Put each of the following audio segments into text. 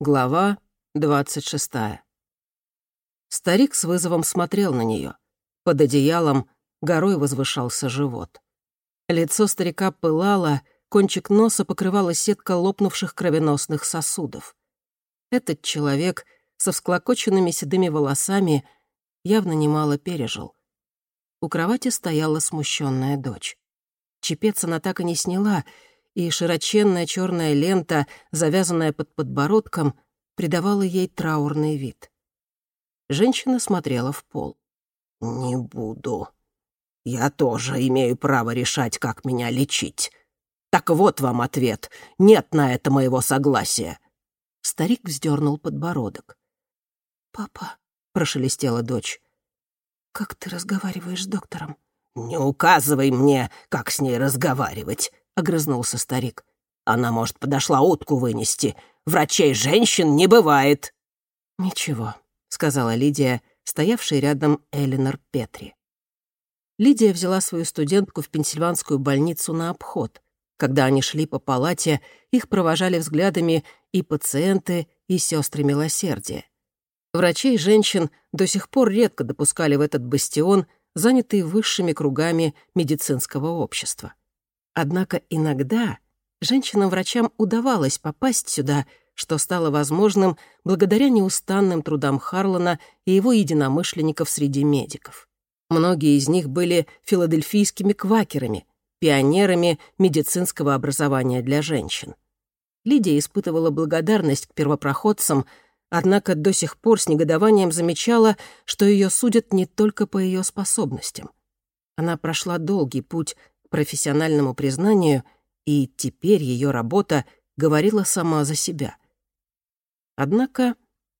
Глава двадцать шестая. Старик с вызовом смотрел на нее. Под одеялом горой возвышался живот. Лицо старика пылало, кончик носа покрывала сетка лопнувших кровеносных сосудов. Этот человек со всклокоченными седыми волосами явно немало пережил. У кровати стояла смущенная дочь. Чепец она так и не сняла, и широченная черная лента, завязанная под подбородком, придавала ей траурный вид. Женщина смотрела в пол. «Не буду. Я тоже имею право решать, как меня лечить. Так вот вам ответ. Нет на это моего согласия». Старик вздернул подбородок. «Папа», — прошелестела дочь, — «как ты разговариваешь с доктором?» «Не указывай мне, как с ней разговаривать», — огрызнулся старик. «Она, может, подошла утку вынести. Врачей женщин не бывает». «Ничего», — сказала Лидия, стоявшая рядом Элинор Петри. Лидия взяла свою студентку в пенсильванскую больницу на обход. Когда они шли по палате, их провожали взглядами и пациенты, и сестры милосердия. Врачей женщин до сих пор редко допускали в этот бастион, занятый высшими кругами медицинского общества. Однако иногда женщинам-врачам удавалось попасть сюда — что стало возможным благодаря неустанным трудам Харлана и его единомышленников среди медиков. Многие из них были филадельфийскими квакерами, пионерами медицинского образования для женщин. Лидия испытывала благодарность к первопроходцам, однако до сих пор с негодованием замечала, что ее судят не только по ее способностям. Она прошла долгий путь профессиональному признанию, и теперь ее работа говорила сама за себя — Однако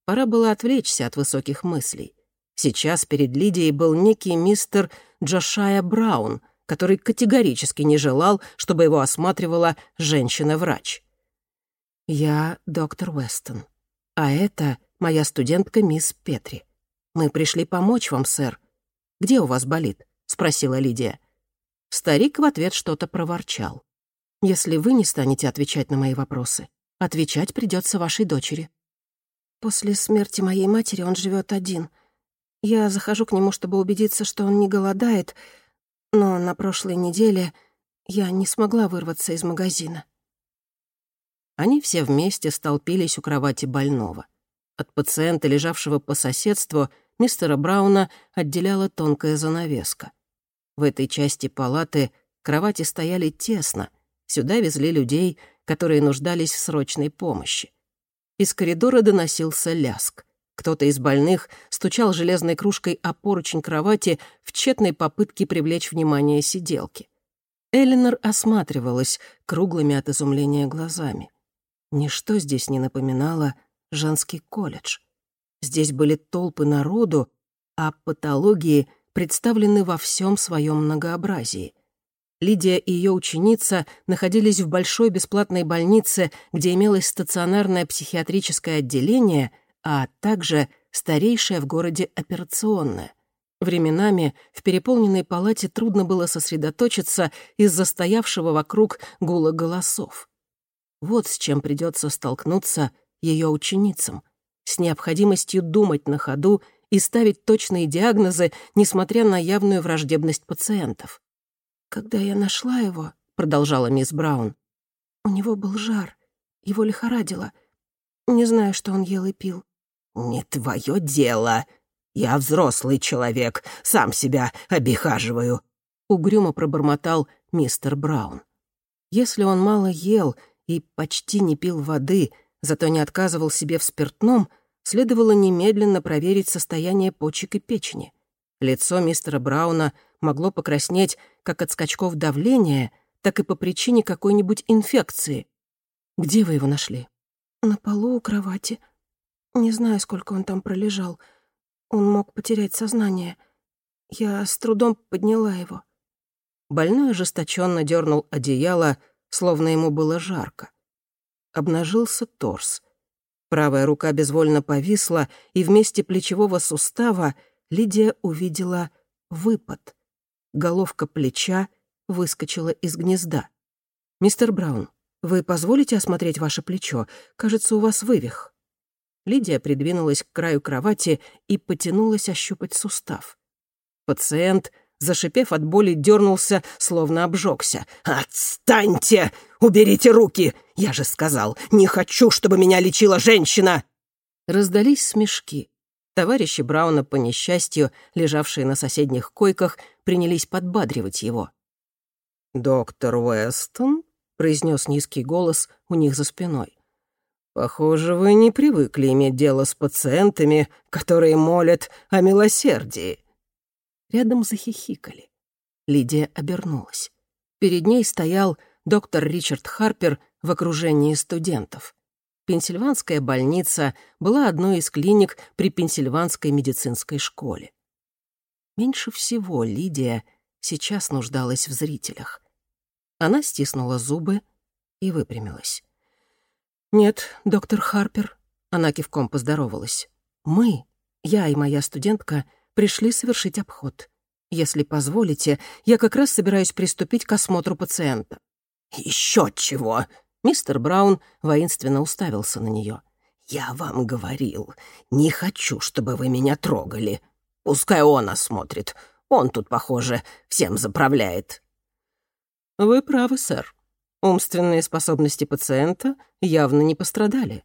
пора было отвлечься от высоких мыслей. Сейчас перед Лидией был некий мистер Джошая Браун, который категорически не желал, чтобы его осматривала женщина-врач. «Я доктор Уэстон, а это моя студентка мисс Петри. Мы пришли помочь вам, сэр. Где у вас болит?» — спросила Лидия. Старик в ответ что-то проворчал. «Если вы не станете отвечать на мои вопросы, отвечать придется вашей дочери. После смерти моей матери он живет один. Я захожу к нему, чтобы убедиться, что он не голодает, но на прошлой неделе я не смогла вырваться из магазина. Они все вместе столпились у кровати больного. От пациента, лежавшего по соседству, мистера Брауна отделяла тонкая занавеска. В этой части палаты кровати стояли тесно. Сюда везли людей, которые нуждались в срочной помощи. Из коридора доносился ляск. Кто-то из больных стучал железной кружкой о поручень кровати в тщетной попытке привлечь внимание сиделки. Элинор осматривалась круглыми от изумления глазами. Ничто здесь не напоминало женский колледж. Здесь были толпы народу, а патологии представлены во всем своем многообразии. Лидия и ее ученица находились в большой бесплатной больнице, где имелось стационарное психиатрическое отделение, а также старейшая в городе операционная. Временами в переполненной палате трудно было сосредоточиться из-за стоявшего вокруг гула голосов. Вот с чем придется столкнуться ее ученицам, с необходимостью думать на ходу и ставить точные диагнозы, несмотря на явную враждебность пациентов. «Когда я нашла его», — продолжала мисс Браун, «у него был жар, его лихорадило. Не знаю, что он ел и пил». «Не твое дело. Я взрослый человек, сам себя обихаживаю», — угрюмо пробормотал мистер Браун. Если он мало ел и почти не пил воды, зато не отказывал себе в спиртном, следовало немедленно проверить состояние почек и печени. Лицо мистера Брауна могло покраснеть как от скачков давления, так и по причине какой-нибудь инфекции. Где вы его нашли? На полу у кровати. Не знаю, сколько он там пролежал. Он мог потерять сознание. Я с трудом подняла его. Больной ожесточенно дернул одеяло, словно ему было жарко. Обнажился торс. Правая рука безвольно повисла, и вместе плечевого сустава Лидия увидела выпад. Головка плеча выскочила из гнезда. «Мистер Браун, вы позволите осмотреть ваше плечо? Кажется, у вас вывих». Лидия придвинулась к краю кровати и потянулась ощупать сустав. Пациент, зашипев от боли, дернулся, словно обжегся. «Отстаньте! Уберите руки! Я же сказал, не хочу, чтобы меня лечила женщина!» Раздались смешки. Товарищи Брауна, по несчастью, лежавшие на соседних койках, принялись подбадривать его. «Доктор Уэстон?» — произнес низкий голос у них за спиной. «Похоже, вы не привыкли иметь дело с пациентами, которые молят о милосердии». Рядом захихикали. Лидия обернулась. Перед ней стоял доктор Ричард Харпер в окружении студентов. Пенсильванская больница была одной из клиник при Пенсильванской медицинской школе. Меньше всего Лидия сейчас нуждалась в зрителях. Она стиснула зубы и выпрямилась. «Нет, доктор Харпер», — она кивком поздоровалась. «Мы, я и моя студентка, пришли совершить обход. Если позволите, я как раз собираюсь приступить к осмотру пациента». «Еще чего!» Мистер Браун воинственно уставился на нее. «Я вам говорил, не хочу, чтобы вы меня трогали. Пускай он осмотрит. Он тут, похоже, всем заправляет». «Вы правы, сэр. Умственные способности пациента явно не пострадали».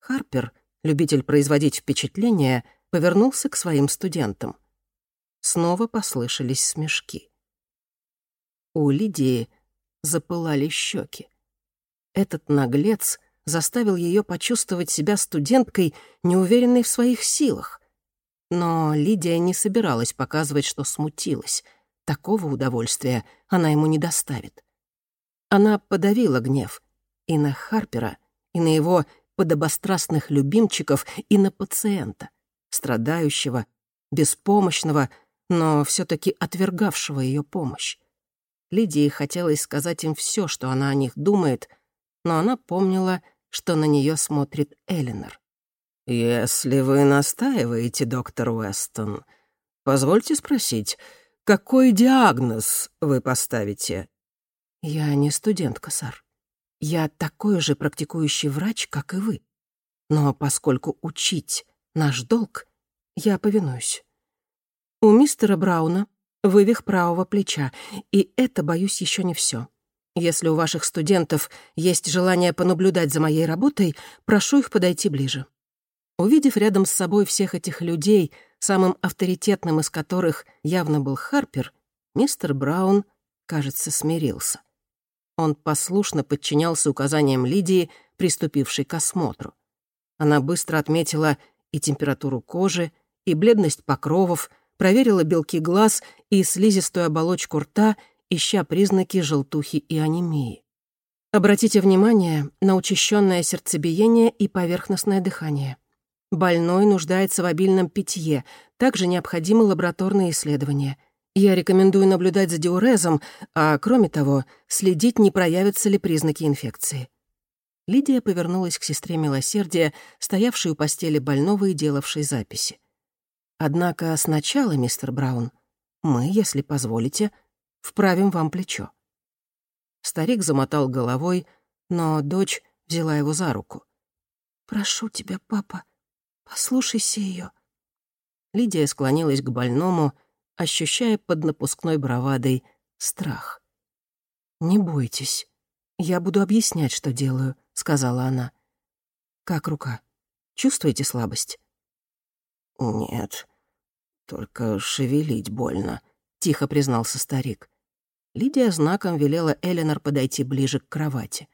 Харпер, любитель производить впечатление, повернулся к своим студентам. Снова послышались смешки. У Лидии запылали щеки. Этот наглец заставил ее почувствовать себя студенткой, неуверенной в своих силах. Но Лидия не собиралась показывать, что смутилась. Такого удовольствия она ему не доставит. Она подавила гнев и на Харпера, и на его подобострастных любимчиков, и на пациента, страдающего, беспомощного, но все таки отвергавшего ее помощь. Лидии хотелось сказать им все, что она о них думает — но она помнила, что на нее смотрит Элинор. «Если вы настаиваете, доктор Уэстон, позвольте спросить, какой диагноз вы поставите?» «Я не студентка, сэр. Я такой же практикующий врач, как и вы. Но поскольку учить — наш долг, я повинуюсь. У мистера Брауна вывих правого плеча, и это, боюсь, еще не все. Если у ваших студентов есть желание понаблюдать за моей работой, прошу их подойти ближе». Увидев рядом с собой всех этих людей, самым авторитетным из которых явно был Харпер, мистер Браун, кажется, смирился. Он послушно подчинялся указаниям Лидии, приступившей к осмотру. Она быстро отметила и температуру кожи, и бледность покровов, проверила белки глаз и слизистую оболочку рта — ища признаки желтухи и анемии. Обратите внимание на учащенное сердцебиение и поверхностное дыхание. Больной нуждается в обильном питье, также необходимы лабораторные исследования. Я рекомендую наблюдать за диурезом, а, кроме того, следить, не проявятся ли признаки инфекции. Лидия повернулась к сестре милосердия, стоявшей у постели больного и делавшей записи. «Однако сначала, мистер Браун, мы, если позволите, вправим вам плечо». Старик замотал головой, но дочь взяла его за руку. «Прошу тебя, папа, послушайся ее. Лидия склонилась к больному, ощущая под напускной бравадой страх. «Не бойтесь. Я буду объяснять, что делаю», — сказала она. «Как рука? Чувствуете слабость?» «Нет, только шевелить больно», — тихо признался старик. Лидия знаком велела Эленор подойти ближе к кровати.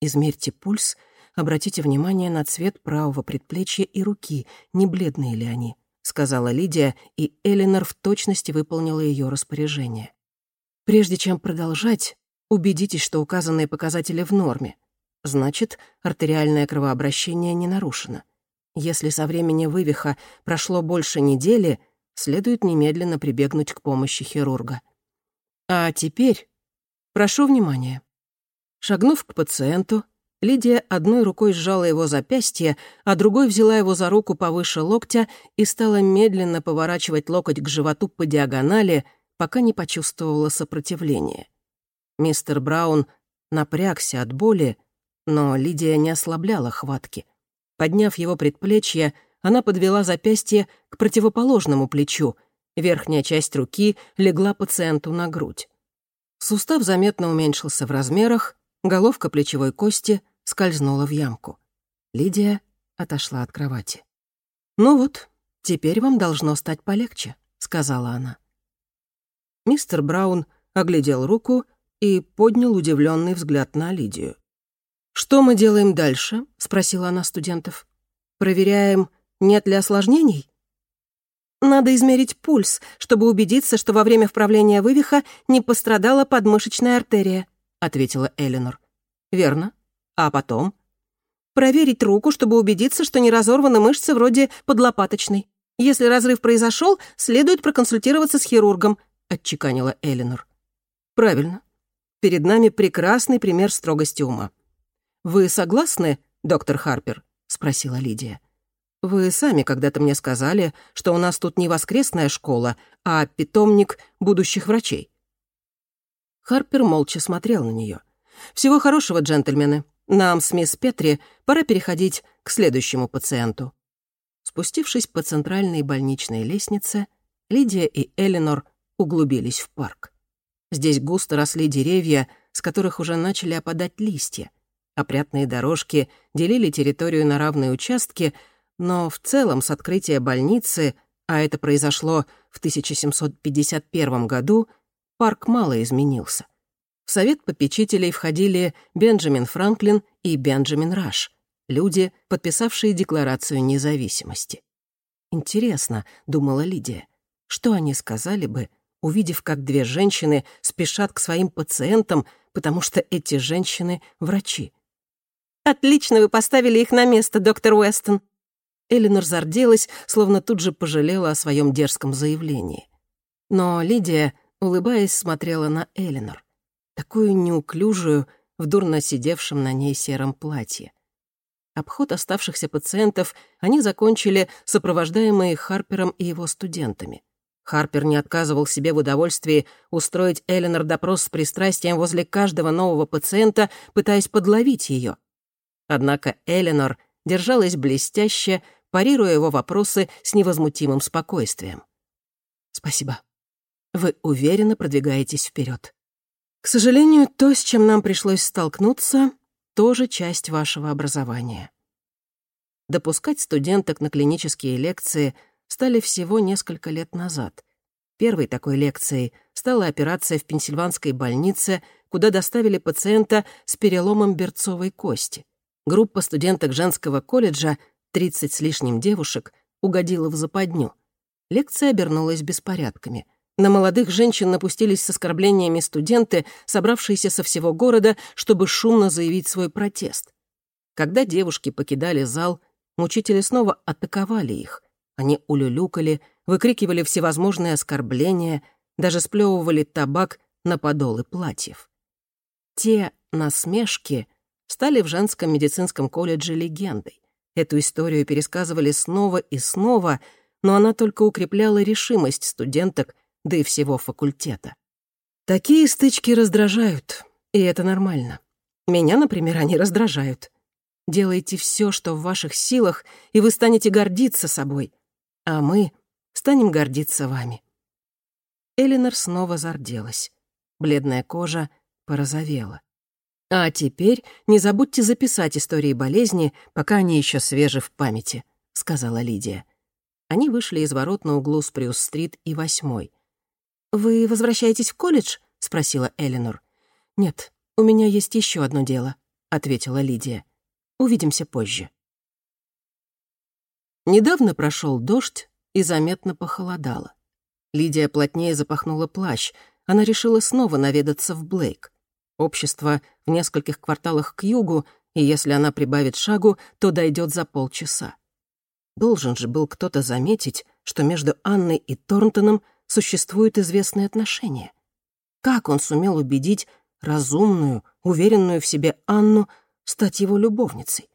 «Измерьте пульс, обратите внимание на цвет правого предплечья и руки, не бледные ли они», — сказала Лидия, и Эленор в точности выполнила ее распоряжение. «Прежде чем продолжать, убедитесь, что указанные показатели в норме. Значит, артериальное кровообращение не нарушено. Если со времени вывиха прошло больше недели, следует немедленно прибегнуть к помощи хирурга». А теперь прошу внимания. Шагнув к пациенту, Лидия одной рукой сжала его запястье, а другой взяла его за руку повыше локтя и стала медленно поворачивать локоть к животу по диагонали, пока не почувствовала сопротивление. Мистер Браун напрягся от боли, но Лидия не ослабляла хватки. Подняв его предплечье, она подвела запястье к противоположному плечу. Верхняя часть руки легла пациенту на грудь. Сустав заметно уменьшился в размерах, головка плечевой кости скользнула в ямку. Лидия отошла от кровати. «Ну вот, теперь вам должно стать полегче», — сказала она. Мистер Браун оглядел руку и поднял удивленный взгляд на Лидию. «Что мы делаем дальше?» — спросила она студентов. «Проверяем, нет ли осложнений?» «Надо измерить пульс, чтобы убедиться, что во время вправления вывиха не пострадала подмышечная артерия», — ответила Эленор. «Верно. А потом?» «Проверить руку, чтобы убедиться, что не разорваны мышцы вроде подлопаточной. Если разрыв произошел, следует проконсультироваться с хирургом», — отчеканила Эленор. «Правильно. Перед нами прекрасный пример строгости ума. «Вы согласны, доктор Харпер?» — спросила Лидия. «Вы сами когда-то мне сказали, что у нас тут не воскресная школа, а питомник будущих врачей». Харпер молча смотрел на нее. «Всего хорошего, джентльмены. Нам с мисс Петри пора переходить к следующему пациенту». Спустившись по центральной больничной лестнице, Лидия и Эленор углубились в парк. Здесь густо росли деревья, с которых уже начали опадать листья. Опрятные дорожки делили территорию на равные участки, но в целом с открытия больницы, а это произошло в 1751 году, парк мало изменился. В совет попечителей входили Бенджамин Франклин и Бенджамин Раш, люди, подписавшие Декларацию независимости. «Интересно», — думала Лидия, — «что они сказали бы, увидев, как две женщины спешат к своим пациентам, потому что эти женщины — врачи?» «Отлично вы поставили их на место, доктор Уэстон». Эленор зарделась, словно тут же пожалела о своем дерзком заявлении. Но Лидия, улыбаясь, смотрела на Эленор. Такую неуклюжую, в дурно сидевшем на ней сером платье. Обход оставшихся пациентов они закончили, сопровождаемые Харпером и его студентами. Харпер не отказывал себе в удовольствии устроить Эленор допрос с пристрастием возле каждого нового пациента, пытаясь подловить ее. Однако Эленор держалась блестяще, парируя его вопросы с невозмутимым спокойствием. «Спасибо. Вы уверенно продвигаетесь вперед. К сожалению, то, с чем нам пришлось столкнуться, тоже часть вашего образования». Допускать студенток на клинические лекции стали всего несколько лет назад. Первой такой лекцией стала операция в Пенсильванской больнице, куда доставили пациента с переломом берцовой кости — Группа студенток женского колледжа, 30 с лишним девушек, угодила в западню. Лекция обернулась беспорядками. На молодых женщин напустились с оскорблениями студенты, собравшиеся со всего города, чтобы шумно заявить свой протест. Когда девушки покидали зал, мучители снова атаковали их. Они улюлюкали, выкрикивали всевозможные оскорбления, даже сплевывали табак на подолы платьев. Те насмешки стали в женском медицинском колледже легендой. Эту историю пересказывали снова и снова, но она только укрепляла решимость студенток, да и всего факультета. Такие стычки раздражают, и это нормально. Меня, например, они раздражают. Делайте все, что в ваших силах, и вы станете гордиться собой, а мы станем гордиться вами. Элинор снова зарделась. Бледная кожа порозовела. А теперь не забудьте записать истории болезни, пока они еще свежи в памяти», — сказала Лидия. Они вышли из ворот на углу Спрюс-стрит и Восьмой. «Вы возвращаетесь в колледж?» — спросила Эленор. «Нет, у меня есть еще одно дело», — ответила Лидия. «Увидимся позже». Недавно прошел дождь и заметно похолодало. Лидия плотнее запахнула плащ. Она решила снова наведаться в Блейк. Общество в нескольких кварталах к югу, и если она прибавит шагу, то дойдет за полчаса. Должен же был кто-то заметить, что между Анной и Торнтоном существуют известные отношения. Как он сумел убедить разумную, уверенную в себе Анну стать его любовницей?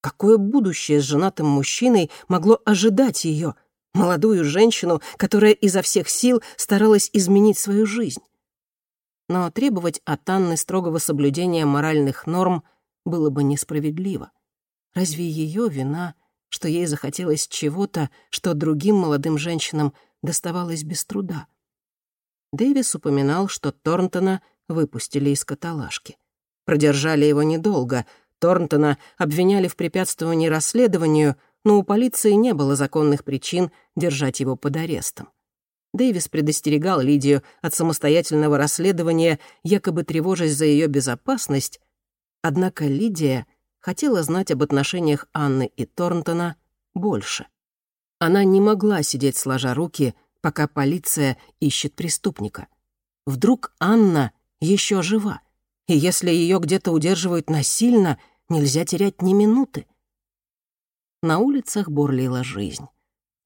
Какое будущее с женатым мужчиной могло ожидать ее, молодую женщину, которая изо всех сил старалась изменить свою жизнь? Но требовать от Анны строгого соблюдения моральных норм было бы несправедливо. Разве ее вина, что ей захотелось чего-то, что другим молодым женщинам доставалось без труда? Дэвис упоминал, что Торнтона выпустили из каталажки. Продержали его недолго. Торнтона обвиняли в препятствовании расследованию, но у полиции не было законных причин держать его под арестом. Дэвис предостерегал Лидию от самостоятельного расследования, якобы тревожась за ее безопасность, однако Лидия хотела знать об отношениях Анны и Торнтона больше. Она не могла сидеть сложа руки, пока полиция ищет преступника. Вдруг Анна еще жива, и если ее где-то удерживают насильно, нельзя терять ни минуты. На улицах бурлила жизнь.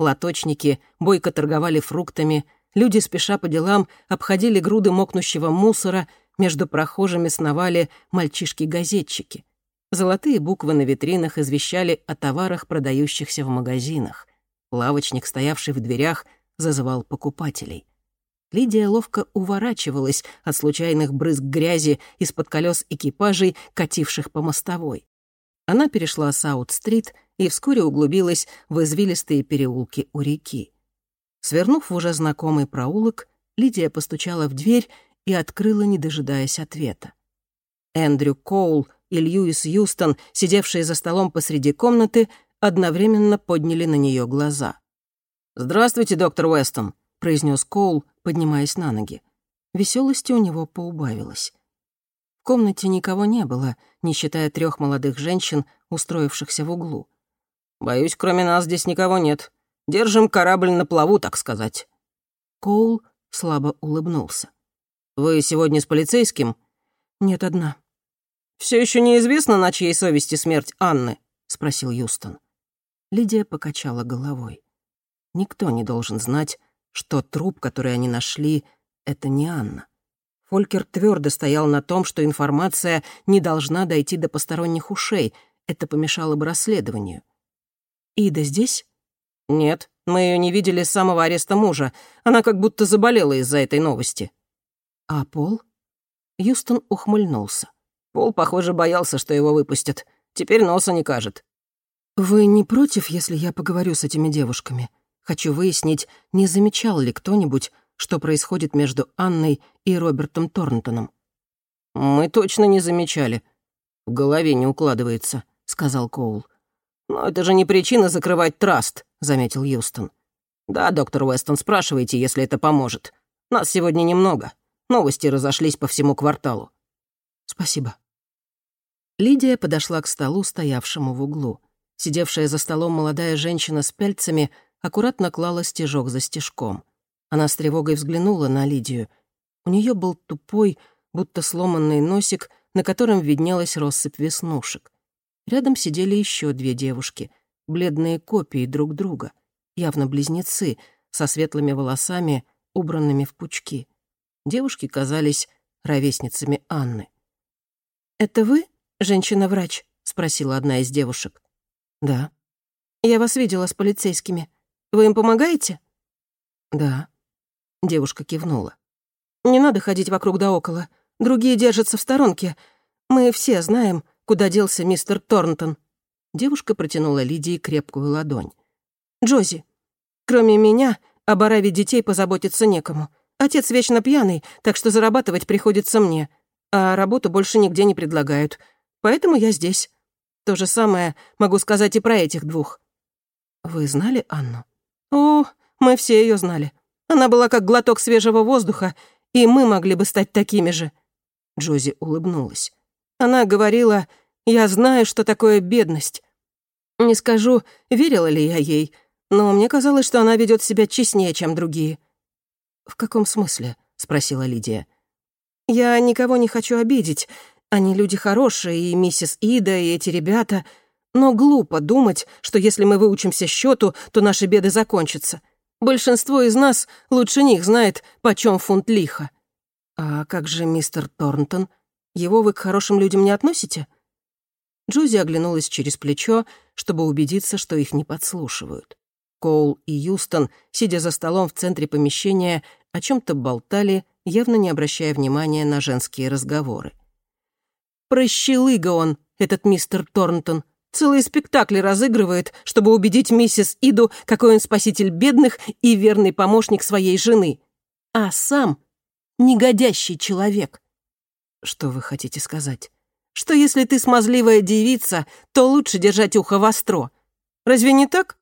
Лоточники бойко торговали фруктами, люди, спеша по делам, обходили груды мокнущего мусора, между прохожими сновали мальчишки-газетчики. Золотые буквы на витринах извещали о товарах, продающихся в магазинах. Лавочник, стоявший в дверях, зазывал покупателей. Лидия ловко уворачивалась от случайных брызг грязи из-под колес экипажей, кативших по мостовой. Она перешла Саут-стрит и вскоре углубилась в извилистые переулки у реки. Свернув в уже знакомый проулок, Лидия постучала в дверь и открыла, не дожидаясь ответа. Эндрю Коул и Льюис Юстон, сидевшие за столом посреди комнаты, одновременно подняли на нее глаза. «Здравствуйте, доктор Уэстон», — произнес Коул, поднимаясь на ноги. Веселости у него поубавилось. В комнате никого не было, не считая трех молодых женщин, устроившихся в углу. «Боюсь, кроме нас здесь никого нет. Держим корабль на плаву, так сказать». Коул слабо улыбнулся. «Вы сегодня с полицейским?» «Нет, одна». Все еще неизвестно, на чьей совести смерть Анны?» — спросил Юстон. Лидия покачала головой. Никто не должен знать, что труп, который они нашли, — это не Анна. Фолькер твердо стоял на том, что информация не должна дойти до посторонних ушей, это помешало бы расследованию. «Ида здесь?» «Нет, мы ее не видели с самого ареста мужа. Она как будто заболела из-за этой новости». «А Пол?» Юстон ухмыльнулся. Пол, похоже, боялся, что его выпустят. Теперь носа не кажет. «Вы не против, если я поговорю с этими девушками? Хочу выяснить, не замечал ли кто-нибудь, что происходит между Анной и Робертом Торнтоном. «Мы точно не замечали. В голове не укладывается», — сказал Коул. «Но это же не причина закрывать траст», — заметил Юстон. «Да, доктор Уэстон, спрашивайте, если это поможет. Нас сегодня немного. Новости разошлись по всему кварталу». «Спасибо». Лидия подошла к столу, стоявшему в углу. Сидевшая за столом молодая женщина с пяльцами аккуратно клала стежок за стежком. Она с тревогой взглянула на Лидию. У нее был тупой, будто сломанный носик, на котором виднелась россыпь веснушек. Рядом сидели еще две девушки, бледные копии друг друга, явно близнецы, со светлыми волосами, убранными в пучки. Девушки казались ровесницами Анны. «Это вы, женщина-врач?» — спросила одна из девушек. «Да». «Я вас видела с полицейскими. Вы им помогаете?» «Да». Девушка кивнула. «Не надо ходить вокруг да около. Другие держатся в сторонке. Мы все знаем, куда делся мистер Торнтон». Девушка протянула Лидии крепкую ладонь. «Джози, кроме меня, об ораве детей позаботиться некому. Отец вечно пьяный, так что зарабатывать приходится мне. А работу больше нигде не предлагают. Поэтому я здесь. То же самое могу сказать и про этих двух». «Вы знали Анну?» «О, мы все ее знали. Она была как глоток свежего воздуха, и мы могли бы стать такими же». Джози улыбнулась. Она говорила, «Я знаю, что такое бедность». Не скажу, верила ли я ей, но мне казалось, что она ведет себя честнее, чем другие. «В каком смысле?» — спросила Лидия. «Я никого не хочу обидеть. Они люди хорошие, и миссис Ида, и эти ребята. Но глупо думать, что если мы выучимся счету, то наши беды закончатся. Большинство из нас лучше них знает, почем фунт лиха. А как же мистер Торнтон? Его вы к хорошим людям не относите? Джузи оглянулась через плечо, чтобы убедиться, что их не подслушивают. Коул и Юстон, сидя за столом в центре помещения, о чем то болтали, явно не обращая внимания на женские разговоры. «Прощелыга он, этот мистер Торнтон», Целые спектакли разыгрывает, чтобы убедить миссис Иду, какой он спаситель бедных и верный помощник своей жены. А сам негодящий человек. Что вы хотите сказать? Что если ты смазливая девица, то лучше держать ухо востро. Разве не так?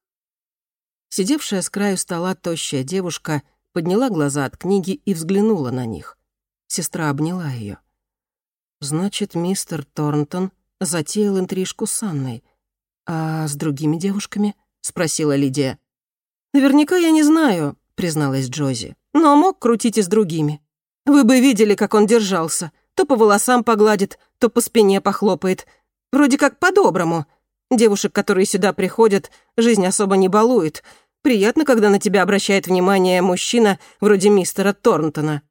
Сидевшая с краю стола тощая девушка подняла глаза от книги и взглянула на них. Сестра обняла ее. Значит, мистер Торнтон затеял интрижку с Анной. А с другими девушками? Спросила Лидия. Наверняка я не знаю, призналась Джози. Но мог крутить и с другими. Вы бы видели, как он держался. То по волосам погладит, то по спине похлопает. Вроде как по-доброму. Девушек, которые сюда приходят, жизнь особо не балует. Приятно, когда на тебя обращает внимание мужчина вроде мистера Торнтона.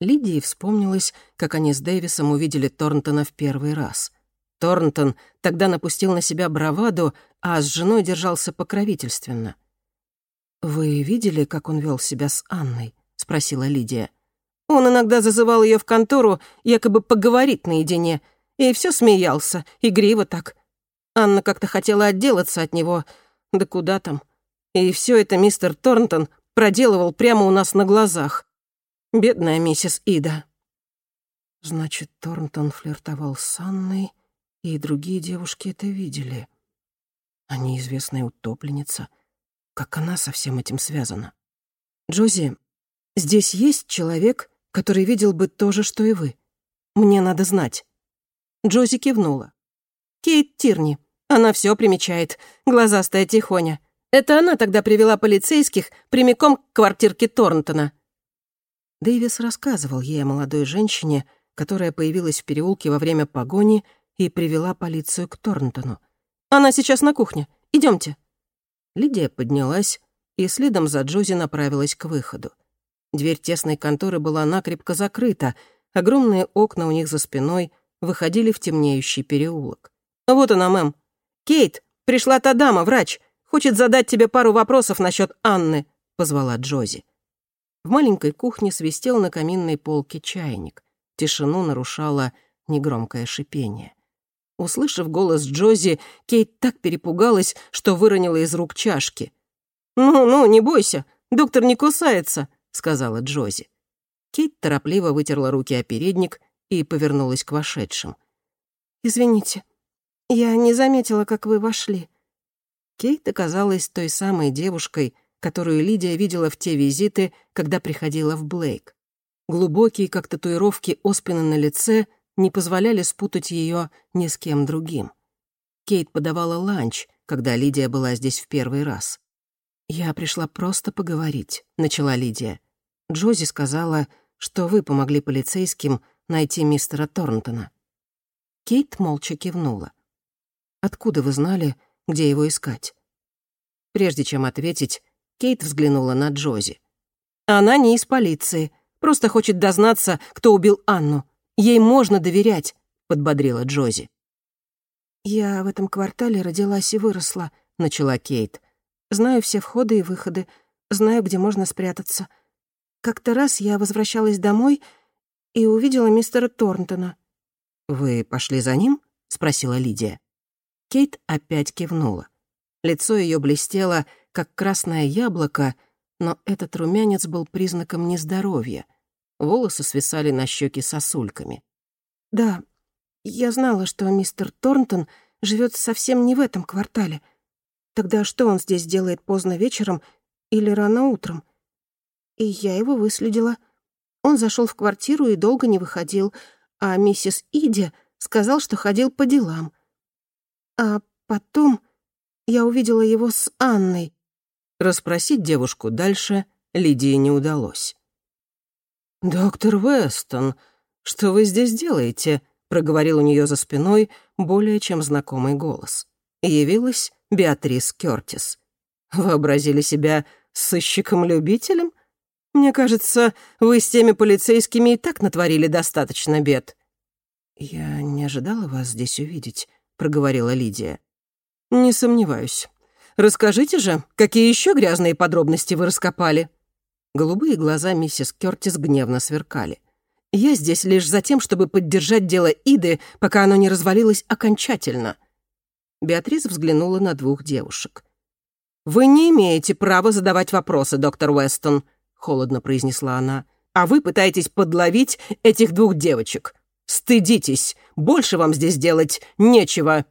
Лидии вспомнилось, как они с Дэвисом увидели Торнтона в первый раз. Торнтон тогда напустил на себя браваду, а с женой держался покровительственно. «Вы видели, как он вел себя с Анной?» — спросила Лидия. Он иногда зазывал ее в контору, якобы поговорить наедине, и все смеялся, игриво так. Анна как-то хотела отделаться от него, да куда там. И все это мистер Торнтон проделывал прямо у нас на глазах. Бедная миссис Ида. Значит, Торнтон флиртовал с Анной, и другие девушки это видели. А неизвестная утопленница. Как она со всем этим связана? Джози, здесь есть человек, который видел бы то же, что и вы. Мне надо знать». Джози кивнула. «Кейт Тирни. Она все примечает. Глазастая тихоня. Это она тогда привела полицейских прямиком к квартирке Торнтона. Дэвис рассказывал ей о молодой женщине, которая появилась в переулке во время погони и привела полицию к Торнтону. «Она сейчас на кухне. Идемте. Лидия поднялась и следом за Джози направилась к выходу. Дверь тесной конторы была накрепко закрыта, огромные окна у них за спиной выходили в темнеющий переулок. «Вот она, мэм. Кейт, пришла та дама, врач. Хочет задать тебе пару вопросов насчет Анны», — позвала Джози. В маленькой кухне свистел на каминной полке чайник. Тишину нарушало негромкое шипение. Услышав голос Джози, Кейт так перепугалась, что выронила из рук чашки. «Ну-ну, не бойся, доктор не кусается», — сказала Джози. Кейт торопливо вытерла руки о передник и повернулась к вошедшим. «Извините, я не заметила, как вы вошли». Кейт оказалась той самой девушкой, которую Лидия видела в те визиты, когда приходила в Блейк. Глубокие, как татуировки, оспины на лице не позволяли спутать ее ни с кем другим. Кейт подавала ланч, когда Лидия была здесь в первый раз. «Я пришла просто поговорить», — начала Лидия. Джози сказала, что вы помогли полицейским найти мистера Торнтона. Кейт молча кивнула. «Откуда вы знали, где его искать?» Прежде чем ответить, Кейт взглянула на Джози. «Она не из полиции, просто хочет дознаться, кто убил Анну. Ей можно доверять», — подбодрила Джози. «Я в этом квартале родилась и выросла», — начала Кейт. «Знаю все входы и выходы, знаю, где можно спрятаться. Как-то раз я возвращалась домой и увидела мистера Торнтона». «Вы пошли за ним?» — спросила Лидия. Кейт опять кивнула. Лицо ее блестело, как красное яблоко, но этот румянец был признаком нездоровья. Волосы свисали на щеки сосульками. «Да, я знала, что мистер Торнтон живет совсем не в этом квартале. Тогда что он здесь делает поздно вечером или рано утром? И я его выследила. Он зашел в квартиру и долго не выходил, а миссис Иди сказал, что ходил по делам. А потом я увидела его с Анной. Расспросить девушку дальше Лидии не удалось. «Доктор Вестон, что вы здесь делаете?» — проговорил у нее за спиной более чем знакомый голос. Явилась Беатрис Кёртис. «Вообразили себя сыщиком-любителем? Мне кажется, вы с теми полицейскими и так натворили достаточно бед». «Я не ожидала вас здесь увидеть», — проговорила Лидия. «Не сомневаюсь. Расскажите же, какие еще грязные подробности вы раскопали?» Голубые глаза миссис Кёртис гневно сверкали. «Я здесь лишь за тем, чтобы поддержать дело Иды, пока оно не развалилось окончательно». Беатрис взглянула на двух девушек. «Вы не имеете права задавать вопросы, доктор Уэстон», — холодно произнесла она. «А вы пытаетесь подловить этих двух девочек. Стыдитесь, больше вам здесь делать нечего».